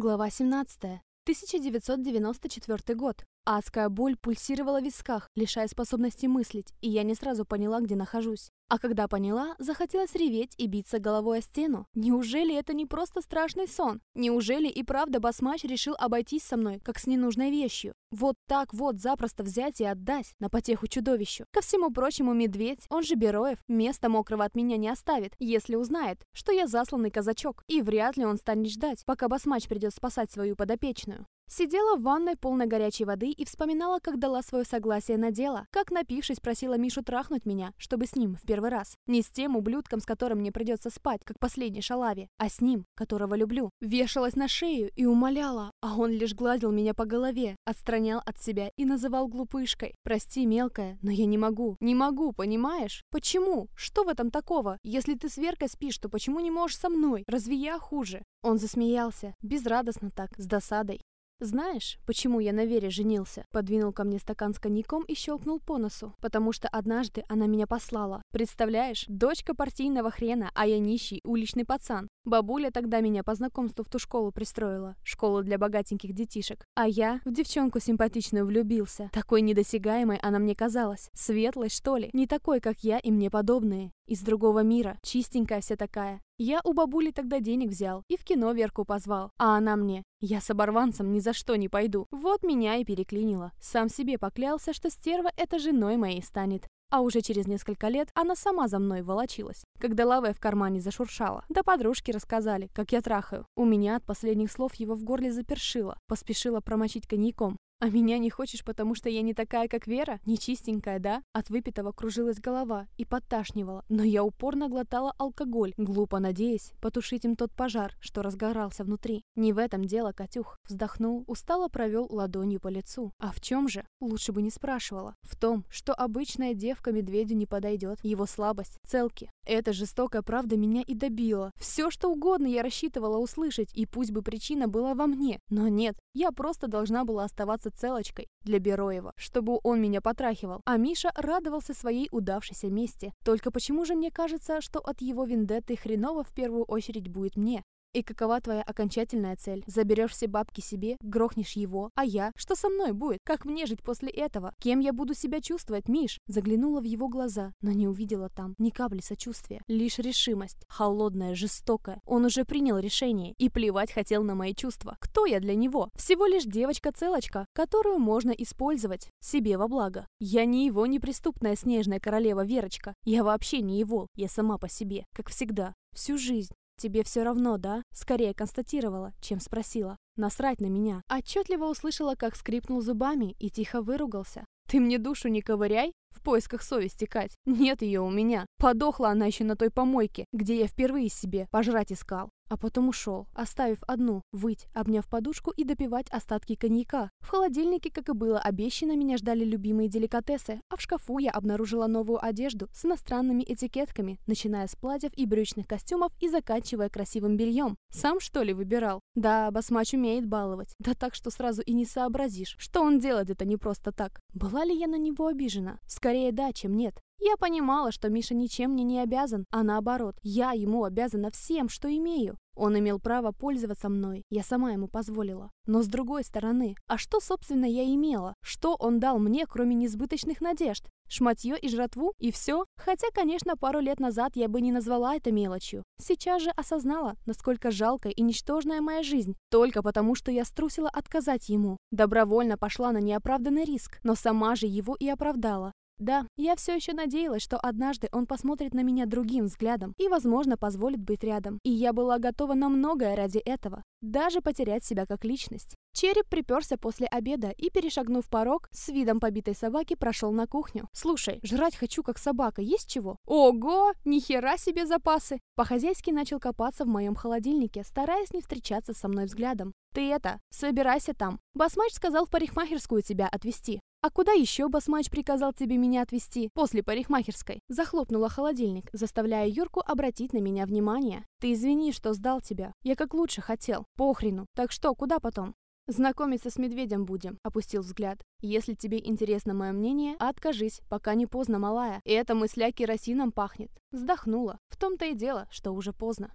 Глава 17. 1994 год. Адская боль пульсировала в висках, лишая способности мыслить, и я не сразу поняла, где нахожусь. А когда поняла, захотелось реветь и биться головой о стену. Неужели это не просто страшный сон? Неужели и правда Басмач решил обойтись со мной, как с ненужной вещью? Вот так вот запросто взять и отдать на потеху чудовищу. Ко всему прочему, медведь, он же Бероев, места мокрого от меня не оставит, если узнает, что я засланный казачок, и вряд ли он станет ждать, пока Басмач придет спасать свою подопечную. Сидела в ванной полной горячей воды и вспоминала, как дала свое согласие на дело, как, напившись, просила Мишу трахнуть меня, чтобы с ним в первый раз. Не с тем ублюдком, с которым мне придется спать, как последний шалаве, а с ним, которого люблю. Вешалась на шею и умоляла, а он лишь гладил меня по голове, отстранял от себя и называл глупышкой. Прости, мелкая, но я не могу. Не могу, понимаешь? Почему? Что в этом такого? Если ты с Веркой спишь, то почему не можешь со мной? Разве я хуже? Он засмеялся, безрадостно так, с досадой. «Знаешь, почему я на Вере женился?» Подвинул ко мне стакан с коньяком и щелкнул по носу. «Потому что однажды она меня послала. Представляешь, дочка партийного хрена, а я нищий уличный пацан. Бабуля тогда меня по знакомству в ту школу пристроила. Школу для богатеньких детишек. А я в девчонку симпатичную влюбился. Такой недосягаемой она мне казалась. Светлой, что ли? Не такой, как я и мне подобные. Из другого мира. Чистенькая вся такая. Я у бабули тогда денег взял и в кино Верку позвал. А она мне «Я с оборванцем ни за что не пойду». Вот меня и переклинило. Сам себе поклялся, что стерва эта женой моей станет. А уже через несколько лет она сама за мной волочилась, когда лавая в кармане зашуршала. Да подружки рассказали, как я трахаю. У меня от последних слов его в горле запершило. Поспешила промочить коньяком. А меня не хочешь, потому что я не такая, как Вера? Не чистенькая, да? От выпитого кружилась голова и подташнивала, но я упорно глотала алкоголь, глупо надеясь потушить им тот пожар, что разгорался внутри. Не в этом дело, Катюх. Вздохнул, устало провел ладонью по лицу. А в чем же? Лучше бы не спрашивала. В том, что обычная девка медведю не подойдет. Его слабость, целки. Эта жестокая правда меня и добила. Все, что угодно я рассчитывала услышать, и пусть бы причина была во мне. Но нет, я просто должна была оставаться оставаться целочкой для Бероева, чтобы он меня потрахивал, а Миша радовался своей удавшейся мести. Только почему же мне кажется, что от его вендетты хреново в первую очередь будет мне? И какова твоя окончательная цель? Заберешь все бабки себе, грохнешь его, а я? Что со мной будет? Как мне жить после этого? Кем я буду себя чувствовать, Миш? Заглянула в его глаза, но не увидела там ни капли сочувствия. Лишь решимость. Холодная, жестокая. Он уже принял решение и плевать хотел на мои чувства. Кто я для него? Всего лишь девочка-целочка, которую можно использовать себе во благо. Я не его неприступная снежная королева Верочка. Я вообще не его. Я сама по себе, как всегда. Всю жизнь. «Тебе все равно, да?» Скорее констатировала, чем спросила. Насрать на меня. Отчетливо услышала, как скрипнул зубами и тихо выругался. «Ты мне душу не ковыряй, в поисках совести, Кать. Нет ее у меня. Подохла она еще на той помойке, где я впервые себе пожрать искал. А потом ушел, оставив одну, выть, обняв подушку и допивать остатки коньяка. В холодильнике, как и было обещано, меня ждали любимые деликатесы, а в шкафу я обнаружила новую одежду с иностранными этикетками, начиная с платьев и брючных костюмов и заканчивая красивым бельем. Сам, что ли, выбирал? Да, басмач умеет баловать. Да так, что сразу и не сообразишь, что он делает это не просто так. Была ли я на него обижена? Скорее да, чем нет. Я понимала, что Миша ничем мне не обязан, а наоборот, я ему обязана всем, что имею. Он имел право пользоваться мной, я сама ему позволила. Но с другой стороны, а что, собственно, я имела? Что он дал мне, кроме несбыточных надежд? Шматье и жратву? И все? Хотя, конечно, пару лет назад я бы не назвала это мелочью. Сейчас же осознала, насколько жалкая и ничтожная моя жизнь. Только потому, что я струсила отказать ему. Добровольно пошла на неоправданный риск, но сама же его и оправдала. Да, я все еще надеялась, что однажды он посмотрит на меня другим взглядом и, возможно, позволит быть рядом. И я была готова на многое ради этого, даже потерять себя как личность. Череп приперся после обеда и, перешагнув порог, с видом побитой собаки прошел на кухню. «Слушай, жрать хочу, как собака, есть чего?» «Ого! Нихера себе запасы!» По-хозяйски начал копаться в моем холодильнике, стараясь не встречаться со мной взглядом. «Ты это, собирайся там. Басмач сказал в парикмахерскую тебя отвезти. «А куда еще Басмач приказал тебе меня отвезти после парикмахерской?» Захлопнула холодильник, заставляя Юрку обратить на меня внимание. «Ты извини, что сдал тебя. Я как лучше хотел. Похрену. Так что, куда потом?» «Знакомиться с медведем будем», — опустил взгляд. «Если тебе интересно мое мнение, откажись, пока не поздно, малая. И эта мысля керосином пахнет». Вздохнула. В том-то и дело, что уже поздно.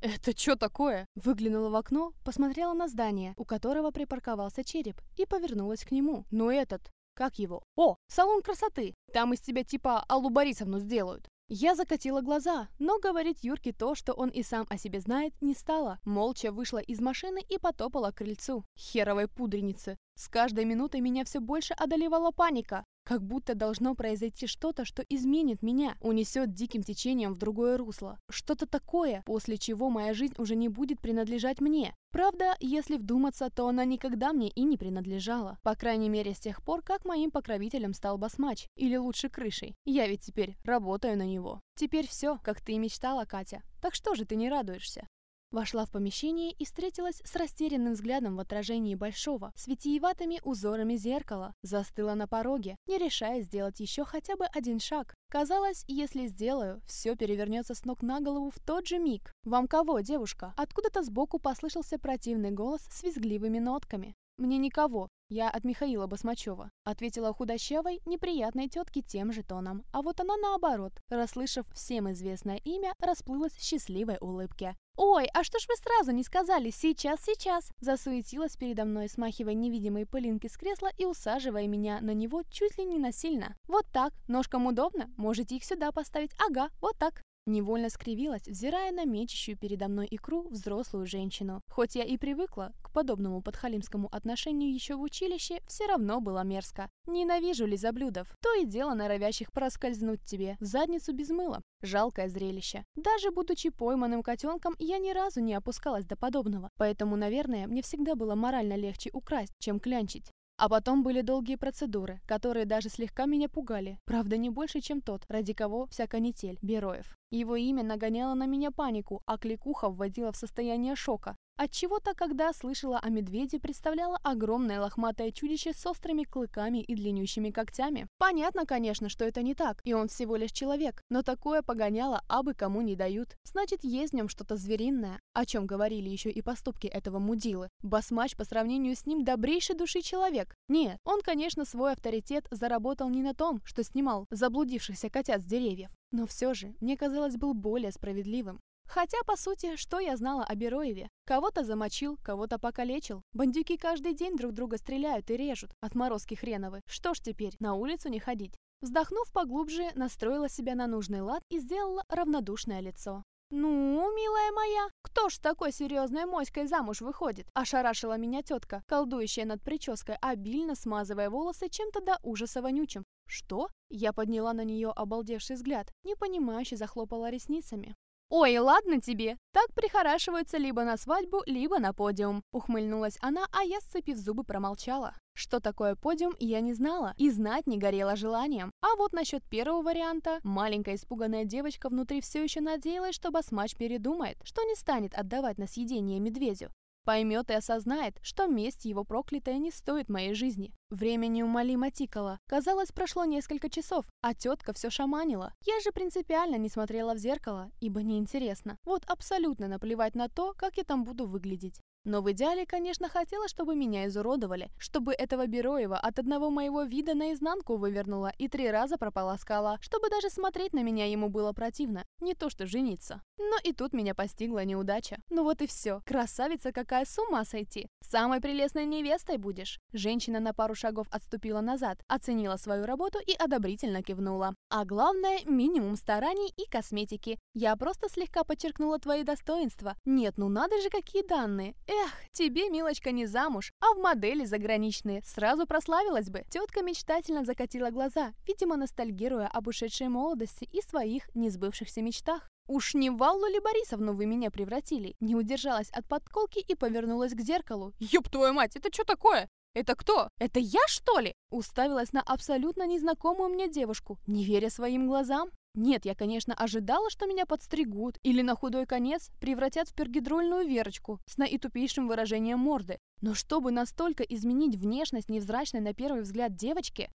«Это что такое?» Выглянула в окно, посмотрела на здание, у которого припарковался череп, и повернулась к нему. «Ну этот, как его? О, салон красоты! Там из тебя типа Аллу Борисовну сделают!» Я закатила глаза, но говорить Юрке то, что он и сам о себе знает, не стала. Молча вышла из машины и потопала к крыльцу. Херовой пудреницы. С каждой минутой меня все больше одолевала паника. Как будто должно произойти что-то, что изменит меня, унесет диким течением в другое русло. Что-то такое, после чего моя жизнь уже не будет принадлежать мне. Правда, если вдуматься, то она никогда мне и не принадлежала. По крайней мере, с тех пор, как моим покровителем стал басмач, или лучше крышей. Я ведь теперь работаю на него. Теперь все, как ты и мечтала, Катя. Так что же ты не радуешься? Вошла в помещение и встретилась с растерянным взглядом в отражении большого, с витиеватыми узорами зеркала. Застыла на пороге, не решая сделать еще хотя бы один шаг. Казалось, если сделаю, все перевернется с ног на голову в тот же миг. «Вам кого, девушка?» Откуда-то сбоку послышался противный голос с визгливыми нотками. «Мне никого. Я от Михаила Басмачева», — ответила худощавой, неприятной тетке тем же тоном. А вот она наоборот, расслышав всем известное имя, расплылась в счастливой улыбке. «Ой, а что ж вы сразу не сказали? Сейчас, сейчас!» Засуетилась передо мной, смахивая невидимые пылинки с кресла и усаживая меня на него чуть ли не насильно. «Вот так. Ножкам удобно? Можете их сюда поставить. Ага, вот так». Невольно скривилась, взирая на мечущую передо мной икру взрослую женщину. Хоть я и привыкла к подобному подхалимскому отношению еще в училище, все равно было мерзко. Ненавижу лизоблюдов, то и дело норовящих проскользнуть тебе в задницу без мыла. Жалкое зрелище. Даже будучи пойманным котенком, я ни разу не опускалась до подобного. Поэтому, наверное, мне всегда было морально легче украсть, чем клянчить. А потом были долгие процедуры, которые даже слегка меня пугали. Правда, не больше, чем тот, ради кого вся канитель, Бероев. Его имя нагоняло на меня панику, а кликуха вводила в состояние шока. Отчего-то, когда слышала о медведе, представляла огромное лохматое чудище с острыми клыками и длиннющими когтями. Понятно, конечно, что это не так, и он всего лишь человек, но такое погоняло абы кому не дают. Значит, есть в нем что-то звериное, о чем говорили еще и поступки этого мудилы. Басмач по сравнению с ним добрейший души человек. Нет, он, конечно, свой авторитет заработал не на том, что снимал заблудившихся котят с деревьев, но все же, мне казалось, был более справедливым. Хотя, по сути, что я знала о Бероеве? Кого-то замочил, кого-то покалечил. Бандюки каждый день друг друга стреляют и режут. Отморозки хреновы. Что ж теперь, на улицу не ходить? Вздохнув поглубже, настроила себя на нужный лад и сделала равнодушное лицо. «Ну, милая моя, кто ж такой серьезной моськой замуж выходит?» Ошарашила меня тетка, колдующая над прической, обильно смазывая волосы чем-то до ужаса вонючим. «Что?» Я подняла на нее обалдевший взгляд, непонимающе захлопала ресницами. «Ой, ладно тебе, так прихорашиваются либо на свадьбу, либо на подиум», ухмыльнулась она, а я, сцепив зубы, промолчала. Что такое подиум, я не знала и знать не горела желанием. А вот насчет первого варианта, маленькая испуганная девочка внутри все еще надеялась, что басмач передумает, что не станет отдавать на съедение медведю. Поймет и осознает, что месть его проклятая не стоит моей жизни. Время неумолимо тикало. Казалось, прошло несколько часов, а тетка все шаманила. Я же принципиально не смотрела в зеркало, ибо неинтересно. Вот абсолютно наплевать на то, как я там буду выглядеть. Но в идеале, конечно, хотела, чтобы меня изуродовали, чтобы этого Бероева от одного моего вида наизнанку вывернула и три раза прополоскала, чтобы даже смотреть на меня ему было противно, не то что жениться. Но и тут меня постигла неудача. Ну вот и все. Красавица какая, с ума сойти. Самой прелестной невестой будешь. Женщина на пару шагов отступила назад, оценила свою работу и одобрительно кивнула. А главное, минимум стараний и косметики. Я просто слегка подчеркнула твои достоинства. Нет, ну надо же какие данные. Эх, тебе, милочка, не замуж, а в модели заграничные. Сразу прославилась бы. Тетка мечтательно закатила глаза, видимо, ностальгируя об ушедшей молодости и своих несбывшихся мечтах. «Уж не в Валлу ли Борисовну вы меня превратили?» Не удержалась от подколки и повернулась к зеркалу. «Ёб твою мать, это что такое? Это кто? Это я, что ли?» Уставилась на абсолютно незнакомую мне девушку, не веря своим глазам. Нет, я, конечно, ожидала, что меня подстригут или на худой конец превратят в пергидрольную Верочку с наитупейшим выражением морды. Но чтобы настолько изменить внешность невзрачной на первый взгляд девочки,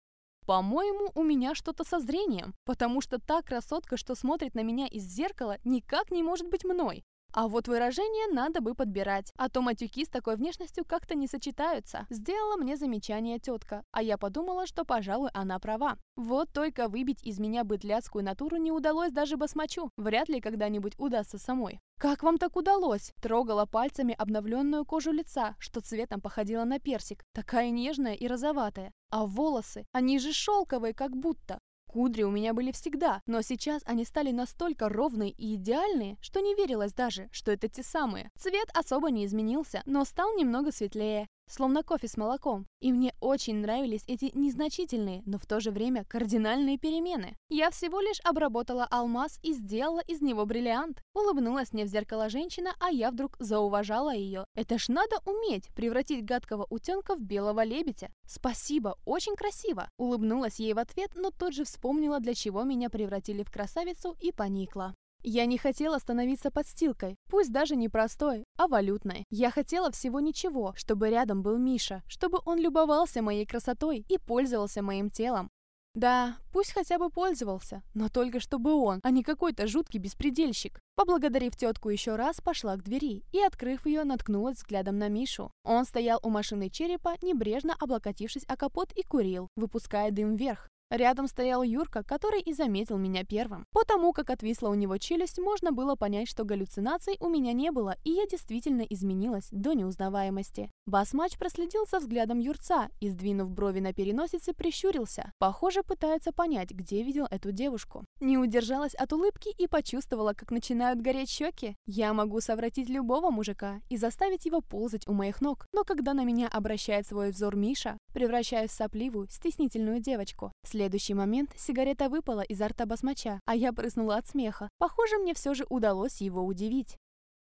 по-моему, у меня что-то со зрением, потому что та красотка, что смотрит на меня из зеркала, никак не может быть мной. А вот выражение надо бы подбирать, а то матюки с такой внешностью как-то не сочетаются. Сделала мне замечание тетка, а я подумала, что, пожалуй, она права. Вот только выбить из меня бытляцкую натуру не удалось даже басмачу. Вряд ли когда-нибудь удастся самой. «Как вам так удалось?» Трогала пальцами обновленную кожу лица, что цветом походила на персик, такая нежная и розоватая. А волосы, они же шелковые как будто. Кудри у меня были всегда, но сейчас они стали настолько ровные и идеальные, что не верилось даже, что это те самые. Цвет особо не изменился, но стал немного светлее словно кофе с молоком. И мне очень нравились эти незначительные, но в то же время кардинальные перемены. Я всего лишь обработала алмаз и сделала из него бриллиант. Улыбнулась мне в зеркало женщина, а я вдруг зауважала ее. Это ж надо уметь превратить гадкого утенка в белого лебедя. Спасибо, очень красиво. Улыбнулась ей в ответ, но тут же вспомнила, для чего меня превратили в красавицу и поникла. Я не хотела становиться подстилкой, пусть даже не простой, а валютной. Я хотела всего ничего, чтобы рядом был Миша, чтобы он любовался моей красотой и пользовался моим телом. Да, пусть хотя бы пользовался, но только чтобы он, а не какой-то жуткий беспредельщик. Поблагодарив тетку еще раз, пошла к двери и, открыв ее, наткнулась взглядом на Мишу. Он стоял у машины черепа, небрежно облокотившись о капот и курил, выпуская дым вверх. Рядом стоял Юрка, который и заметил меня первым. Потому как отвисла у него челюсть, можно было понять, что галлюцинаций у меня не было, и я действительно изменилась до неузнаваемости. Басмач проследил за взглядом Юрца и, сдвинув брови на переносице, прищурился. Похоже, пытается понять, где видел эту девушку. Не удержалась от улыбки и почувствовала, как начинают гореть щеки. Я могу совратить любого мужика и заставить его ползать у моих ног, но когда на меня обращает свой взор Миша, превращаюсь в сопливую, стеснительную девочку следующий момент сигарета выпала изо рта басмача, а я прыснула от смеха. Похоже, мне все же удалось его удивить.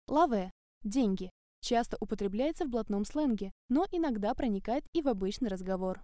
Лаве. Деньги. Часто употребляется в блатном сленге, но иногда проникает и в обычный разговор.